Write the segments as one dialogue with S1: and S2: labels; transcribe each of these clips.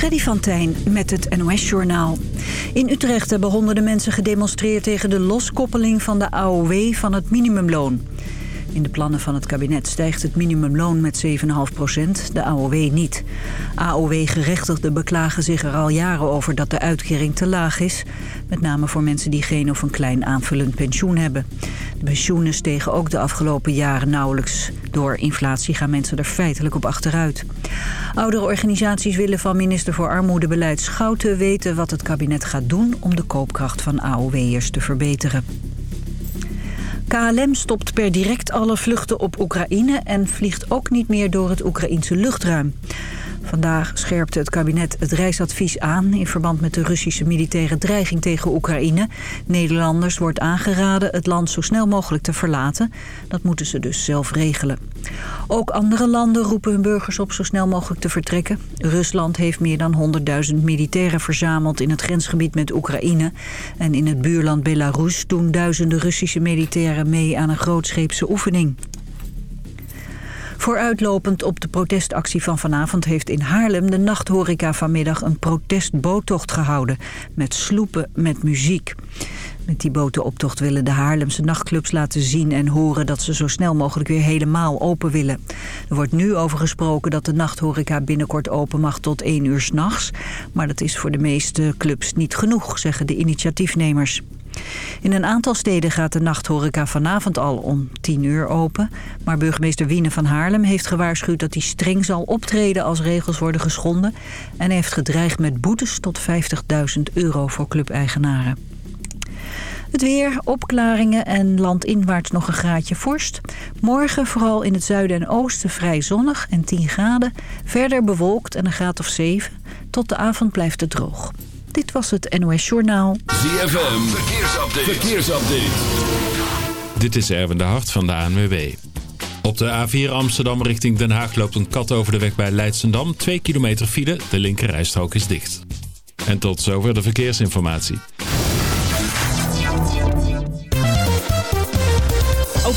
S1: Freddy van Tijn met het NOS-journaal. In Utrecht hebben honderden mensen gedemonstreerd tegen de loskoppeling van de AOW van het minimumloon. In de plannen van het kabinet stijgt het minimumloon met 7,5 procent, de AOW niet. AOW-gerechtigden beklagen zich er al jaren over dat de uitkering te laag is. Met name voor mensen die geen of een klein aanvullend pensioen hebben. De pensioenen stegen ook de afgelopen jaren nauwelijks. Door inflatie gaan mensen er feitelijk op achteruit. Oudere organisaties willen van minister voor Armoedebeleid Schouten weten wat het kabinet gaat doen om de koopkracht van AOW'ers te verbeteren. KLM stopt per direct alle vluchten op Oekraïne en vliegt ook niet meer door het Oekraïense luchtruim. Vandaag scherpte het kabinet het reisadvies aan... in verband met de Russische militaire dreiging tegen Oekraïne. Nederlanders wordt aangeraden het land zo snel mogelijk te verlaten. Dat moeten ze dus zelf regelen. Ook andere landen roepen hun burgers op zo snel mogelijk te vertrekken. Rusland heeft meer dan 100.000 militairen verzameld in het grensgebied met Oekraïne. En in het buurland Belarus doen duizenden Russische militairen mee aan een grootscheepse oefening. Vooruitlopend op de protestactie van vanavond heeft in Haarlem de nachthoreca vanmiddag een protestboottocht gehouden. Met sloepen met muziek. Met die botenoptocht willen de Haarlemse nachtclubs laten zien en horen dat ze zo snel mogelijk weer helemaal open willen. Er wordt nu over gesproken dat de nachthoreca binnenkort open mag tot 1 uur s'nachts. Maar dat is voor de meeste clubs niet genoeg, zeggen de initiatiefnemers. In een aantal steden gaat de nachthoreca vanavond al om 10 uur open. Maar burgemeester Wiene van Haarlem heeft gewaarschuwd dat hij streng zal optreden als regels worden geschonden. En heeft gedreigd met boetes tot 50.000 euro voor clubeigenaren. Het weer, opklaringen en landinwaarts nog een graadje vorst. Morgen vooral in het zuiden en oosten vrij zonnig en 10 graden. Verder bewolkt en een graad of 7. Tot de avond blijft het droog. Dit was het NOS Journaal.
S2: ZFM, verkeersupdate. verkeersupdate. Dit is Erwin de Hart van de ANWB. Op de A4 Amsterdam richting Den Haag loopt een kat over de weg bij Leidsendam. 2 kilometer file, de linkerrijstrook is dicht. En tot zover de verkeersinformatie.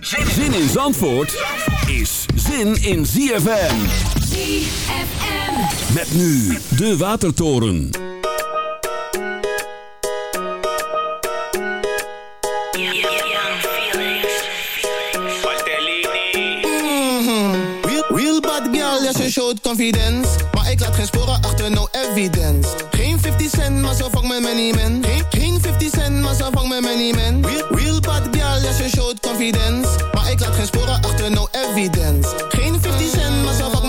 S3: Zin in Zandvoort is zin in ZFM.
S4: ZFM.
S3: Met nu de Watertoren.
S5: Real, real bad girl, ja ze showt confidence ik laat geen sporen achter, no evidence. Geen 50 cent, maar zo vang met money man. Geen, geen 50 cent, maar zo vang met money man. Real, real bad girl, ja ze showt confidence. Maar ik laat geen sporen achter, no evidence. Geen 50 cent, maar zo vang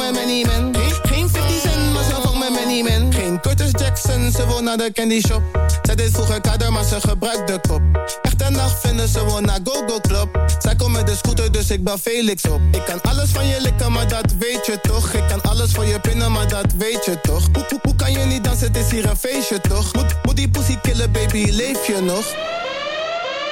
S5: Ze wil naar de candy shop. Zij deed vroeger kader, maar ze gebruikt de kop. Echte nacht vinden ze wil naar Go-Go Club. Zij komt met de scooter, dus ik bel Felix op. Ik kan alles van je likken, maar dat weet je toch? Ik kan alles voor je pinnen, maar dat weet je toch? Hoe, hoe, hoe kan je niet dansen, het is hier een feestje toch? Moet, moet die pussy killen, baby, leef je nog?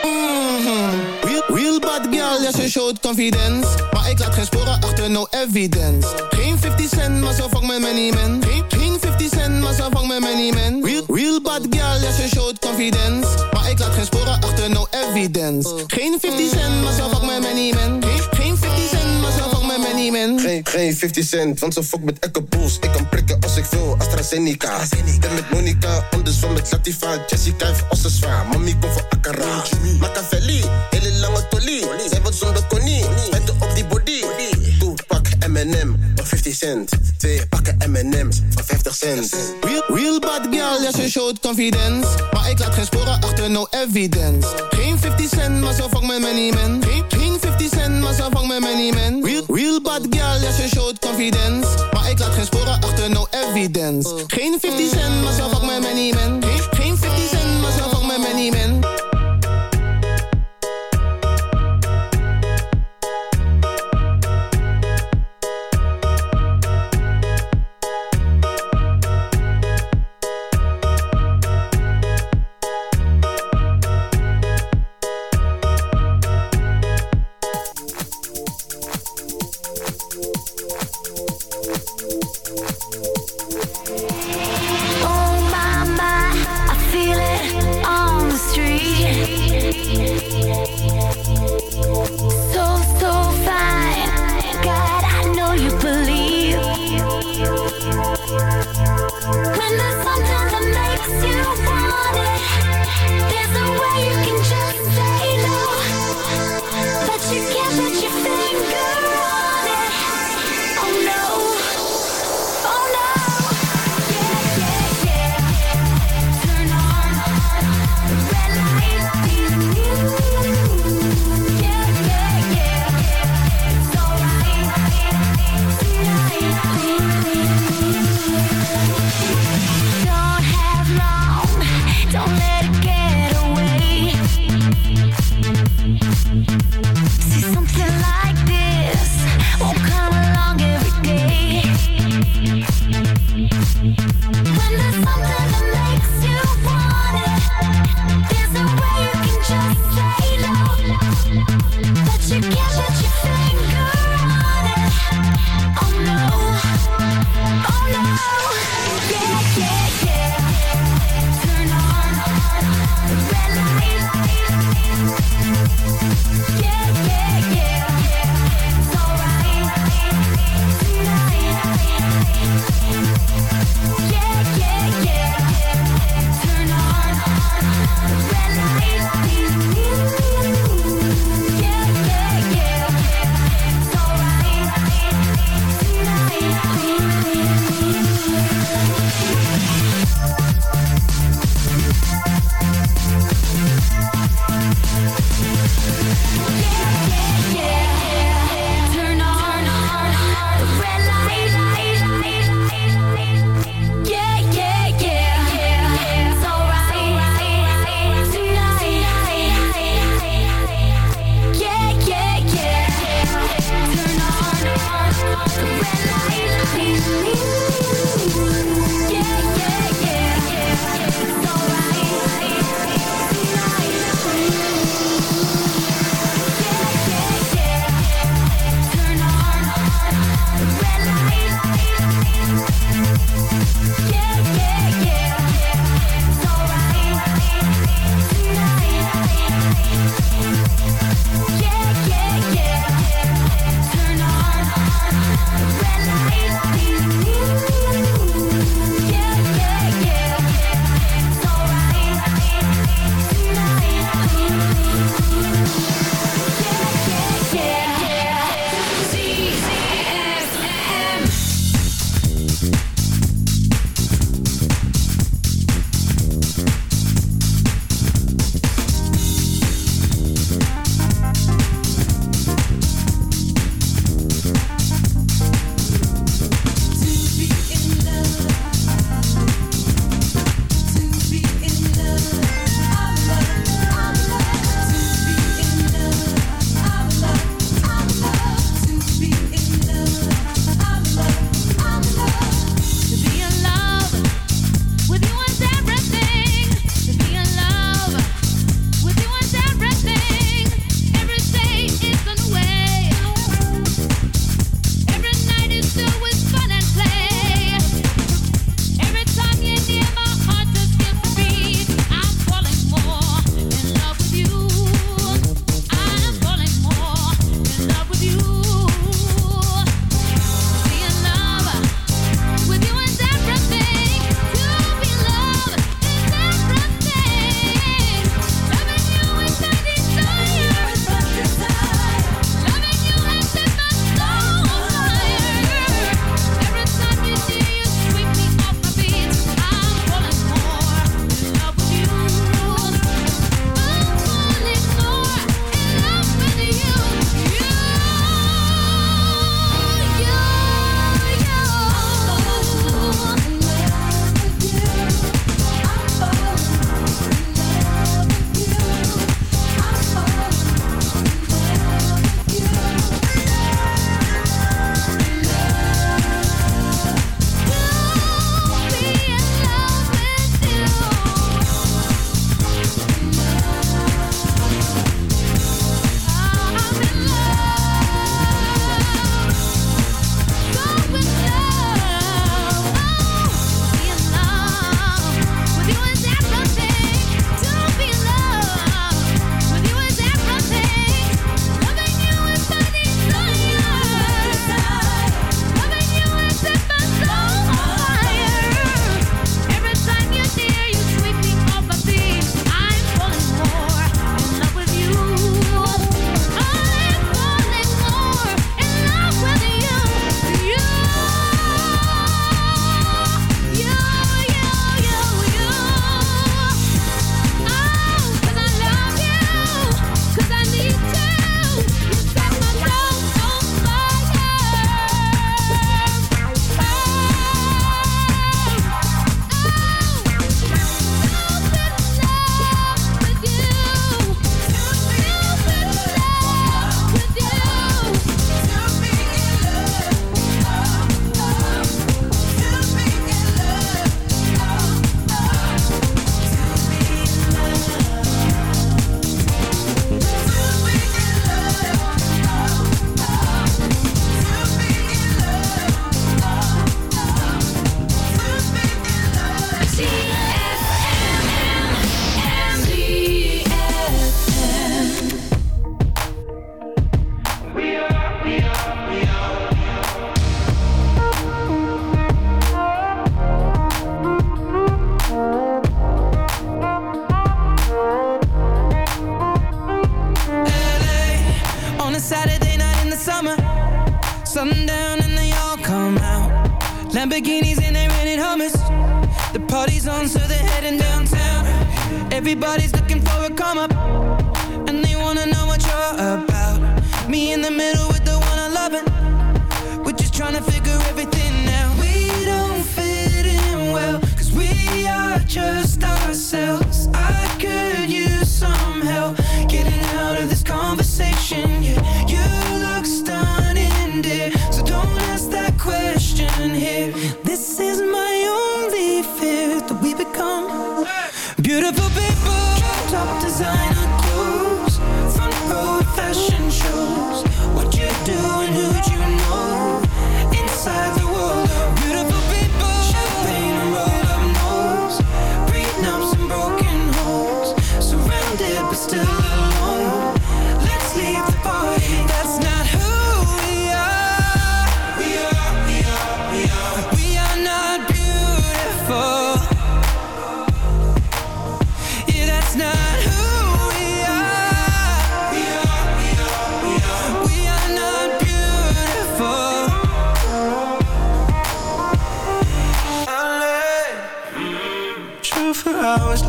S5: Mhm. Real, real bad girl, ja ze showt confidence. Maar ik laat geen sporen achter, no evidence. Geen 50 cent, maar zo vang met money man Geen, geen 50 cent, maar zo vang met money man Real, real bad girl, ja ze showt confidence. Maar ik laat geen sporen achter, no evidence. Geen 50 cent, maar zo vang met money man Geen, geen 50 cent, maar zo vang met money man
S6: Geen, geen 50 cent, want ze fuck met Echo Bulls. Ik kan prikken als ik wil, AstraZeneca. Ben met Monica, anders van met Latifa. Jessica heeft ossen zwaar, mami komt voor Akara. Machiavelli, hele lange tolie. Zij wordt zonder konie, met op die body. Pak M&M 50 cent. Twee pakken M&M's voor 50 cent.
S5: Real, real bad girl, ja ze showt confidence. Maar ik laat geen sporen achter, no evidence. Geen 50 cent, maar zo vang met money man. Geen, geen 50 cent, maar zo vang met money man. Real, real bad girl, ja ze showt confidence. Maar ik laat geen sporen achter, no evidence. Geen 50 cent, maar zo vang met money man. Geen, geen 50 cent, maar zo vang met money man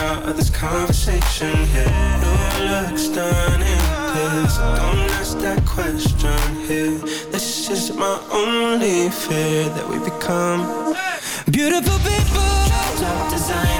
S4: out of this conversation here. No looks done in this. Don't ask that question here. This is my only fear that we become beautiful people. Top design.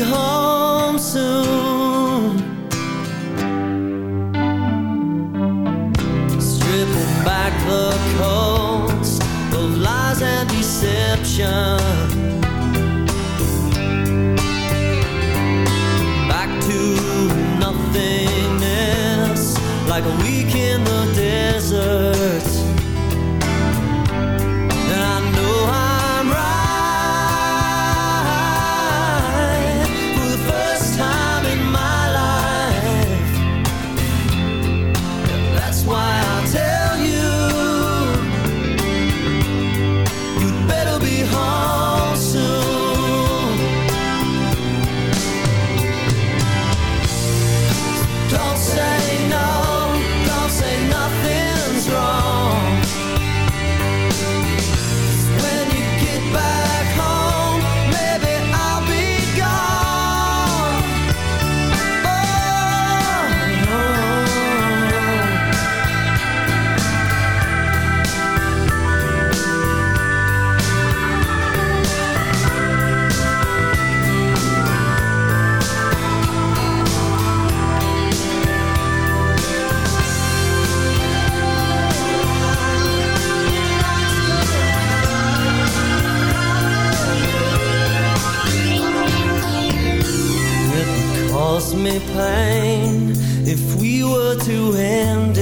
S7: Home soon. Stripping back the coats of lies and deception. if we were to end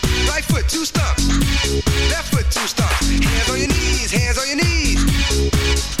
S8: Right foot, two stumps. Left foot, two stumps. Hands on your knees, hands on your knees.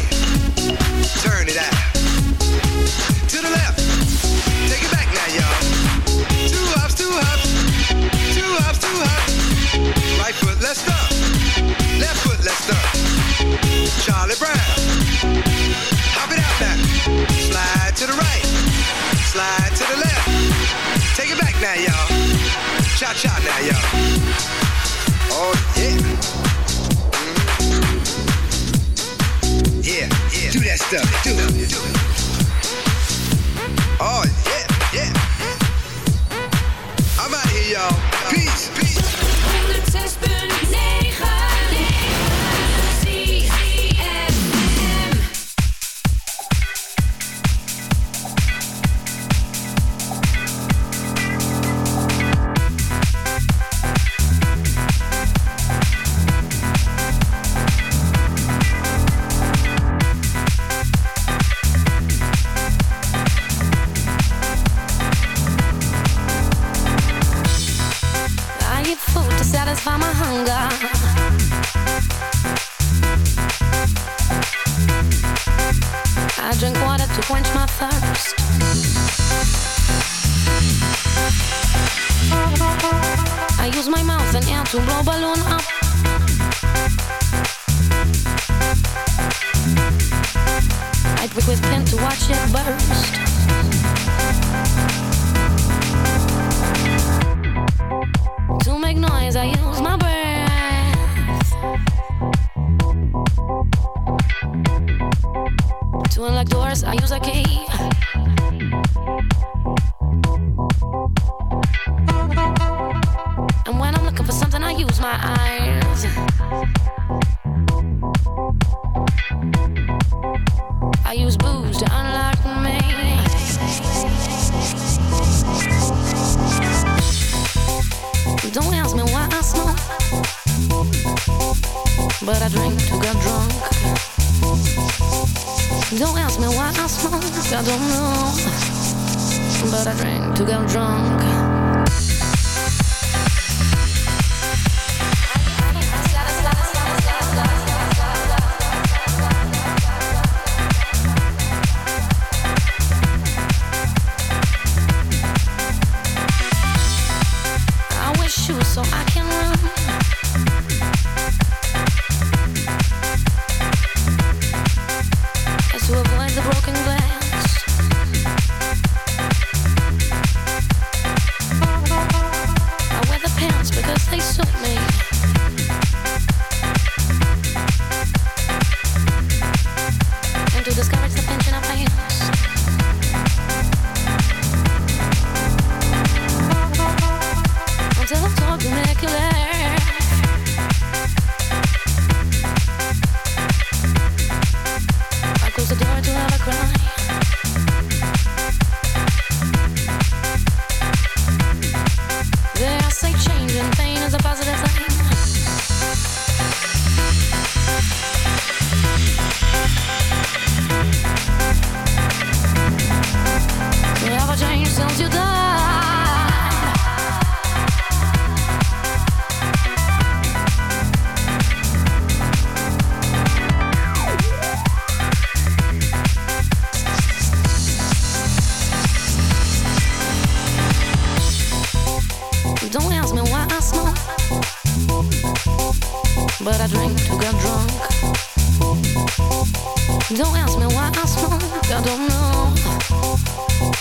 S8: Cha cha now, y'all. Oh yeah. Mhm. Yeah, yeah. Do that stuff. Do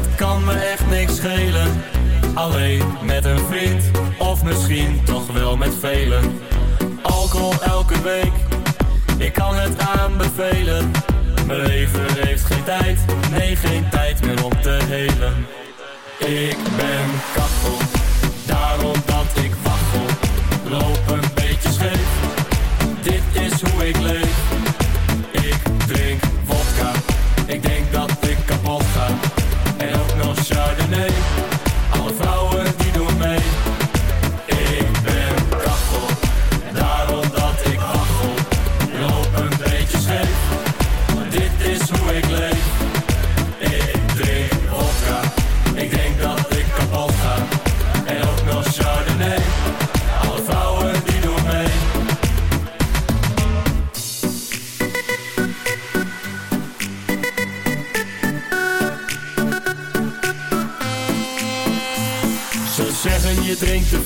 S9: het kan me
S10: echt niks schelen. Alleen met een vriend, of misschien toch wel met velen. Alcohol elke week, ik kan het aanbevelen. Mijn leven heeft geen tijd, nee geen tijd meer om te helen. Ik ben kachel, daarom dat ik wachel Loop een beetje scheef, dit is hoe ik leef.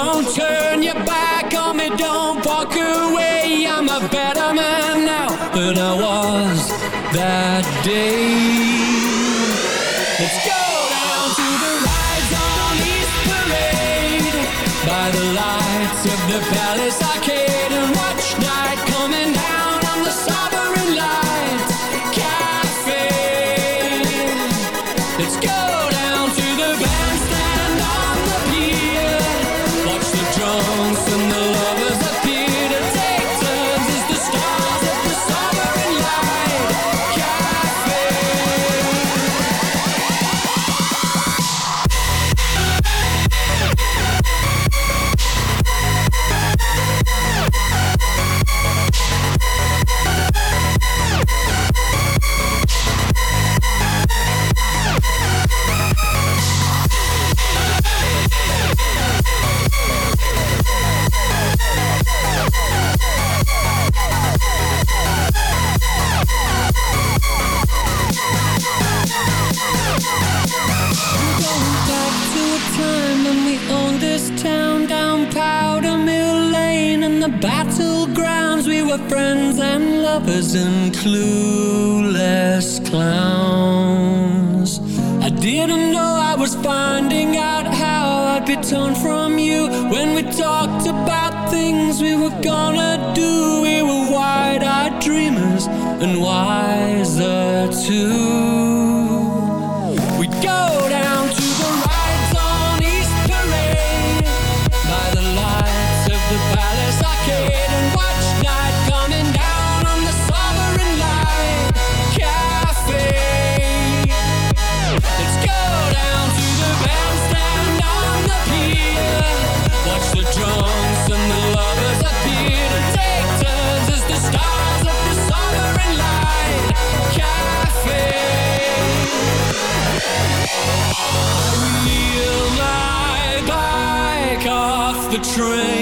S10: Don't turn your back on me, don't walk away. I'm a better man now than I was that day.
S11: Let's go! down to the Ritz on East Parade by the lights of the palace arcade train.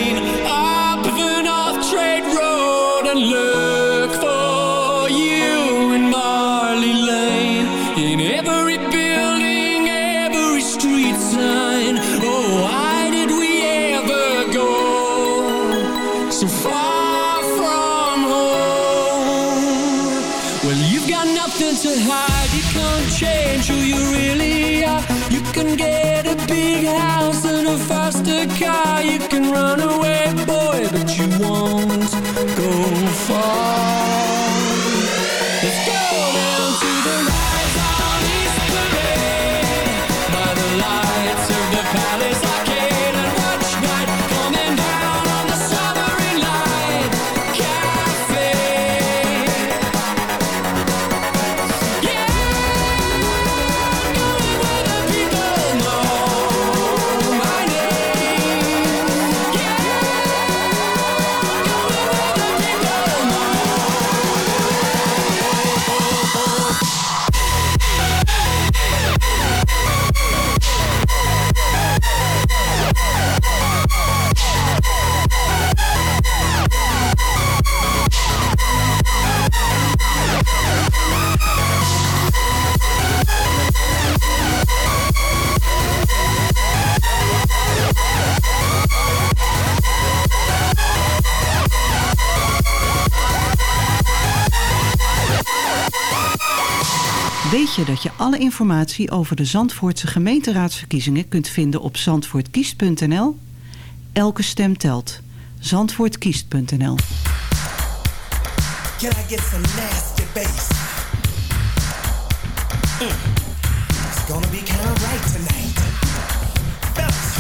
S12: Alle informatie over de Zandvoortse gemeenteraadsverkiezingen kunt vinden op zandvoortkiest.nl. Elke stem telt. Zandvoortkiest.nl
S13: Can I get some nasty bass? Mm. It's gonna be kinda right tonight. Fellas,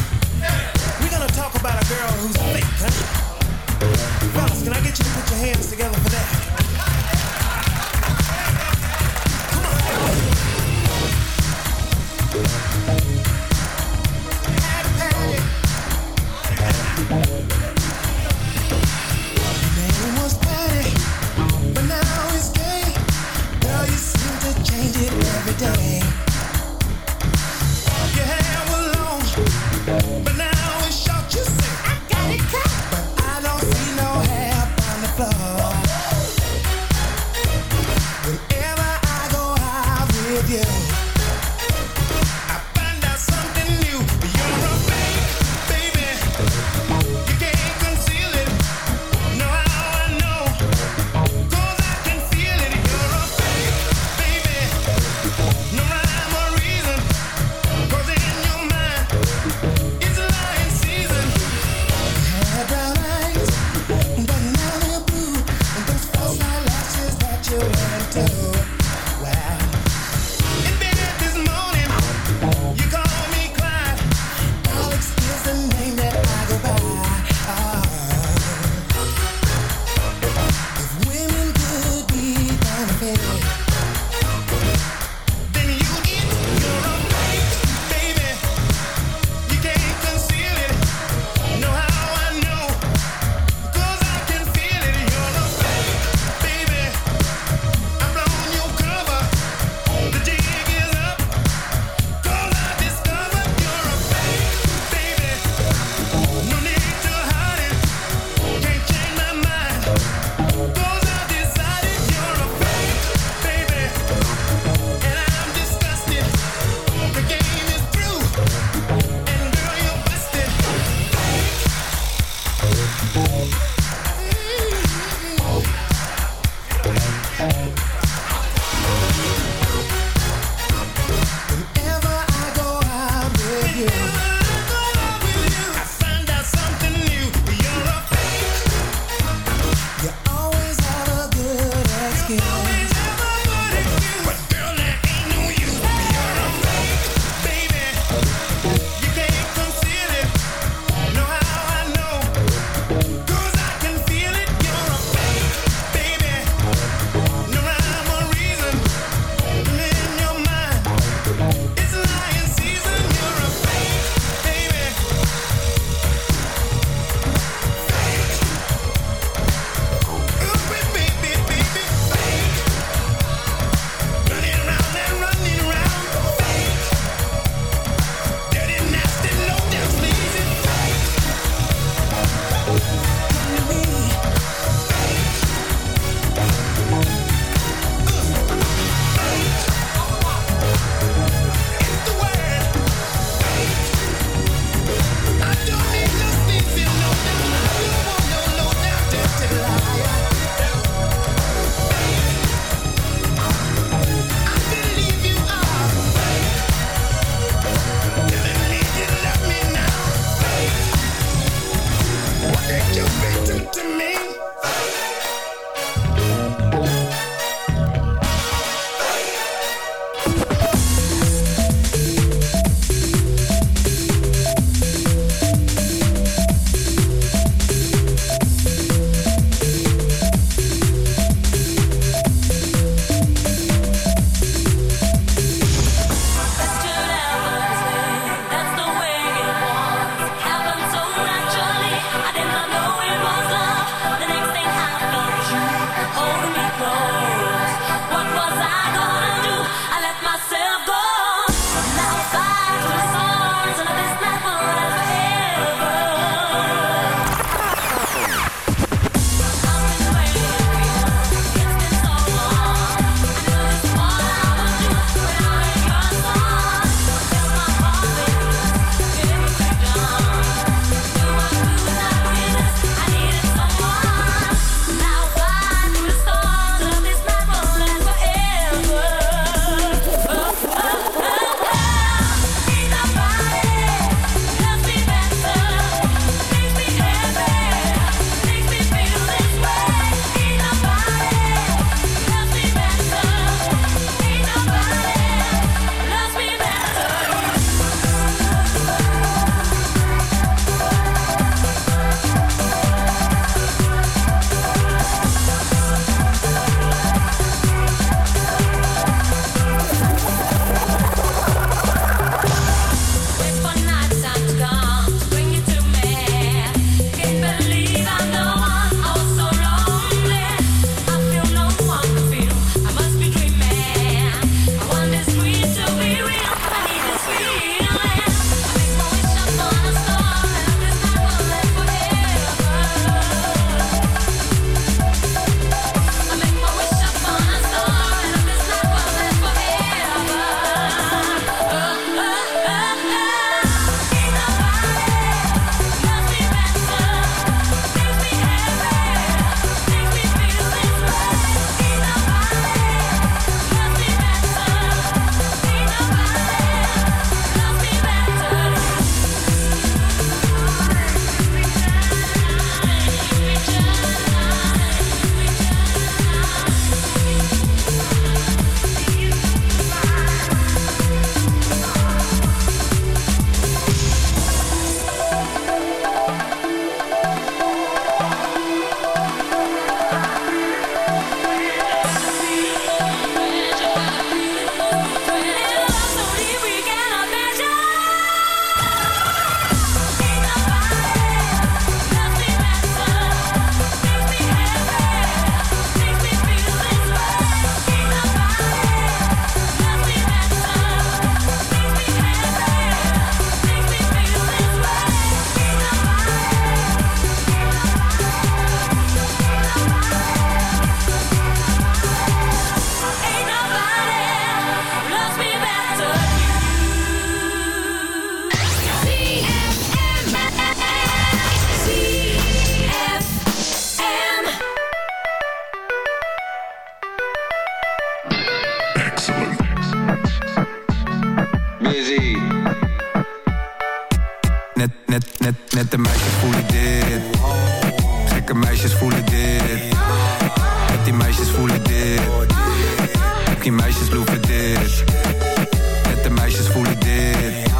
S13: we're gonna talk about a girl who's fake, huh? Fellas, can I get you to put your hands together for that?
S14: Net, net, net, net de meisjes voelen dit. Gekke meisjes voelen dit. Net die meisjes voelen dit. Ook die meisjes loeven dit. Net de meisjes voelen dit.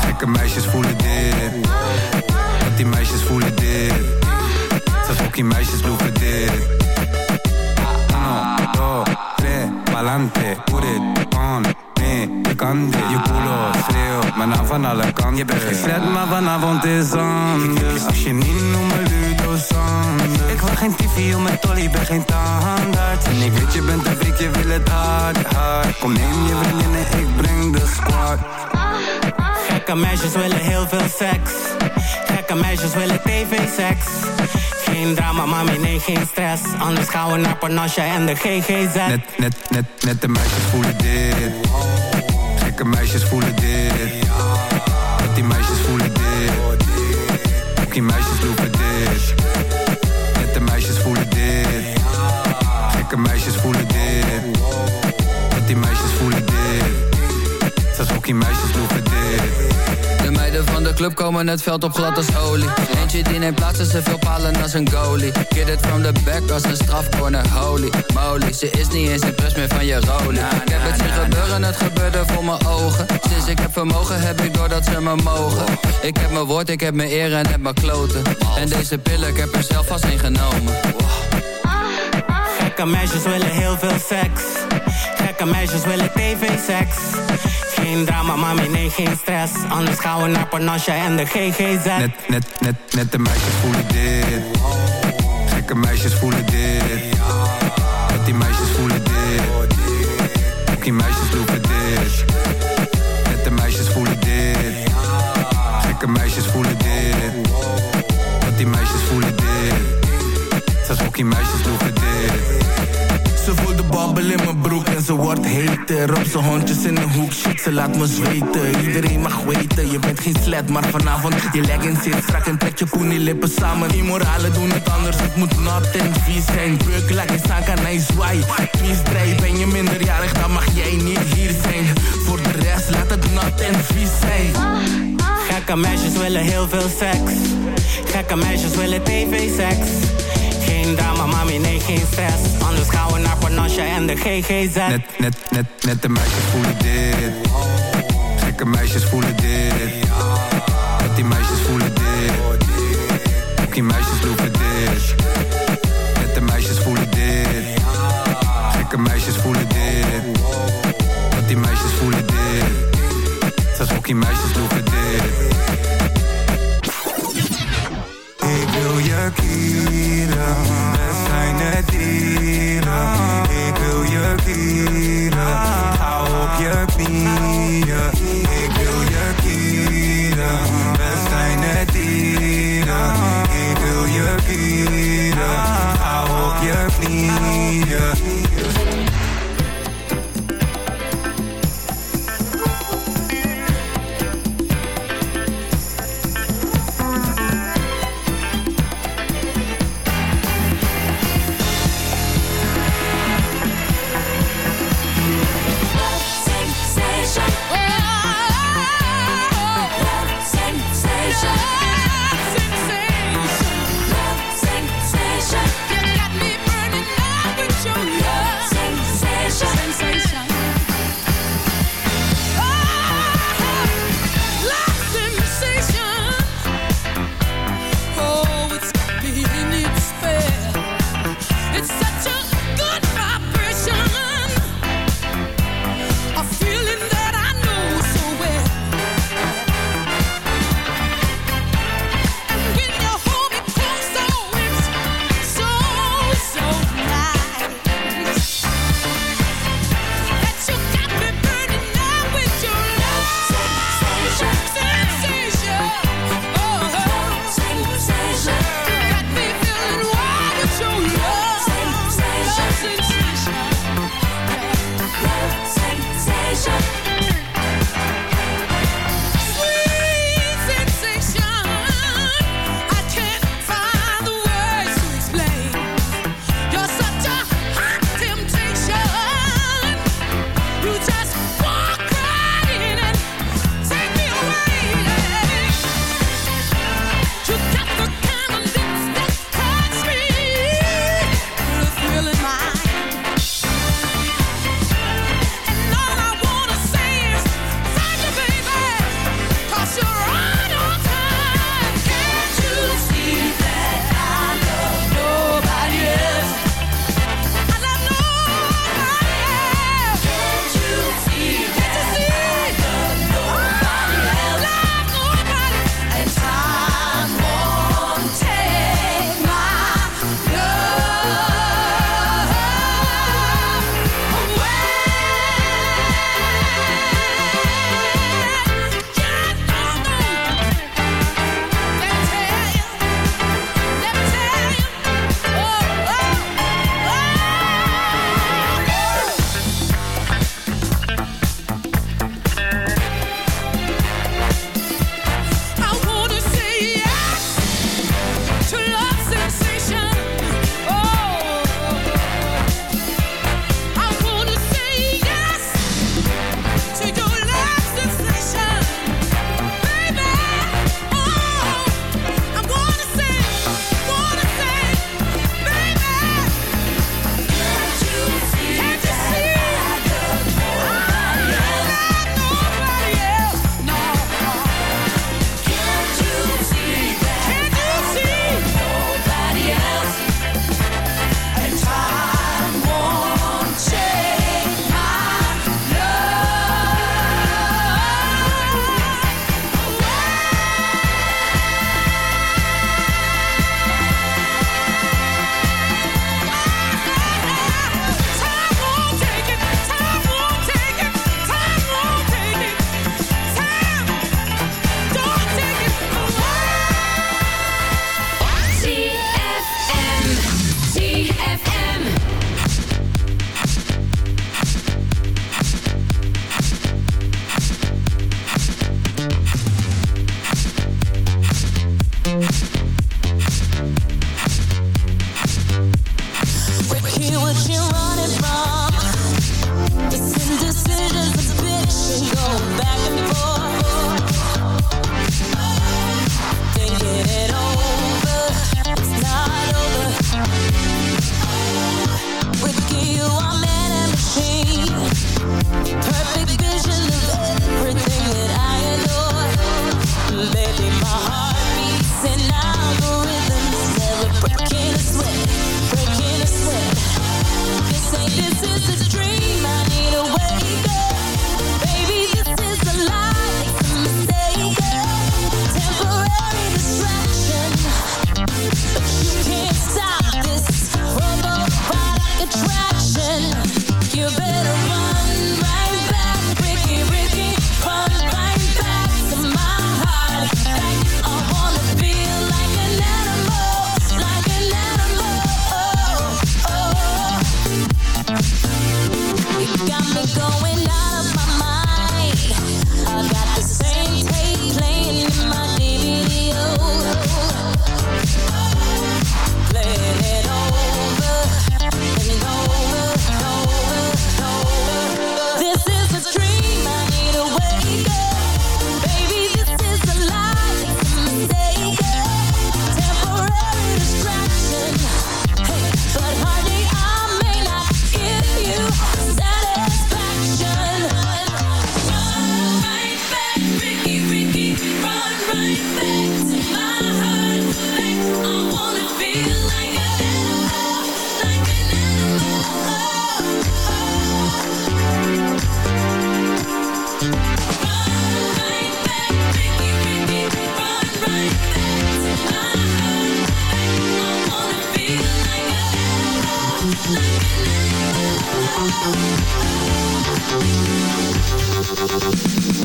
S14: Gekke meisjes voelen dit. Net die meisjes voelen dit. Zelfs ook die meisjes loeven dit. Uno, dos, tres, pa'lante, put it on me, je kan dit. Je culo schreeuwt, maar nou van alle. Je bent geen slet, maar vanavond is anders. Als je niet noemt me Ludo. Ik wil geen TV om mijn tolly, ben geen tandarts. En ik weet je bent een freak, je wil het hard, hard. Kom neem je vriendinnen, ik breng de squad.
S15: Gekke meisjes willen heel veel seks. Gekke meisjes willen tv-seks. Geen drama, mami, nee, geen stress. Anders gaan we naar Panasje en de GGZ.
S14: Net, net, net, net de meisjes voelen dit. Gekke meisjes voelen dit. Die meisjes voelen dit. Ook die meisjes lopen dit. Net de meisjes voelen dit. Gekke meisjes voelen dit. Net die meisjes voelen dit. Zelfs ook die meisjes
S16: club komen het veld op glad als olie. Eentje die neemt plaats en ze veel palen als een goalie. Get it from the back als een strafcorner, holy moly. Ze is niet eens impress meer van je rolie. Ik heb het zien gebeuren, het gebeurde voor mijn ogen. Sinds ik heb vermogen heb ik doordat ze me mogen. Ik heb mijn woord, ik heb mijn eer en heb mijn kloten. En deze pillen, ik heb er zelf vast in genomen.
S15: Gekke meisjes willen heel veel seks. Gekke meisjes willen tv-seks. Geen drama, mami, nee, geen stress. Anders gaan we naar Panasje en de GGZ.
S14: Net, net, net, net de meisjes voelen dit. Gekke meisjes voelen dit. Net die meisjes voelen dit. Die meisjes
S17: Op zijn hondjes in de hoek, shit, ze laat me zweten. Iedereen mag weten, je bent geen slet Maar vanavond, je leggings zit strak en trek je poenie lippen samen. Die moralen doen het anders, het moet nat en vies zijn. Beuk, laat je staan, kan hij zwaai Kiesdraai, ben je minderjarig, dan mag jij niet hier zijn. Voor de rest, laat het nat en vies zijn.
S15: Gekke meisjes willen heel veel seks. Gekke meisjes willen tv-seks. Geen drama, mami, nee, geen stress. Anders gaan we naar Panasje en de GGZ.
S14: Net, net, net, net de meisjes voelen dit. Gekke meisjes voelen dit. Net die meisjes voelen dit. Ook die meisjes lopen dit. Net de meisjes voelen dit. Gekke meisjes voelen dit. Net die meisjes voelen dit. Zelfs ook die meisjes lopen dit.
S18: Kieren, we zijn het dieren.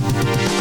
S18: Thank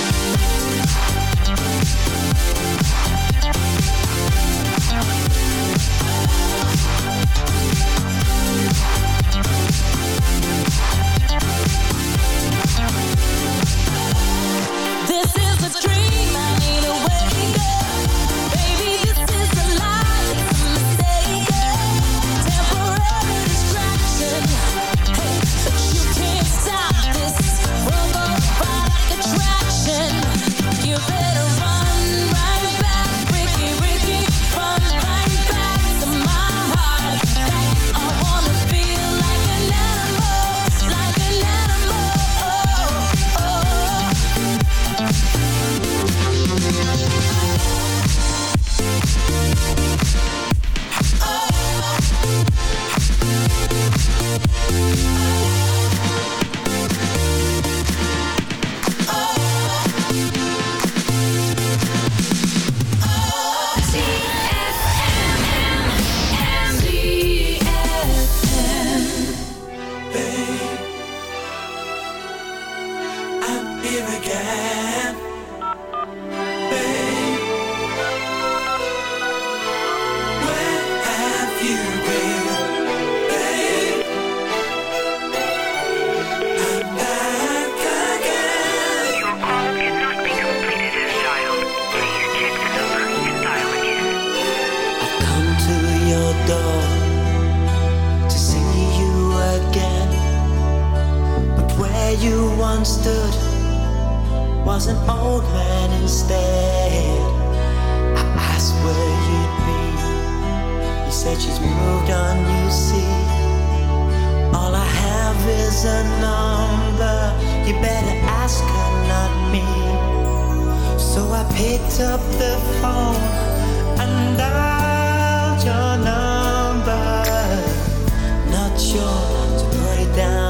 S11: done, you
S19: see. All I have is a number. You better ask her, not me. So I picked up the phone and dialed your number. Not sure to put it down.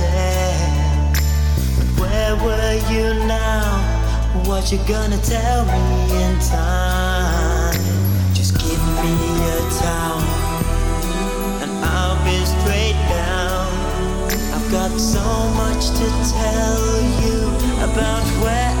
S19: were you now, what you gonna tell me in time? Just give me a towel, and I'll be straight down. I've got so much to tell you about where.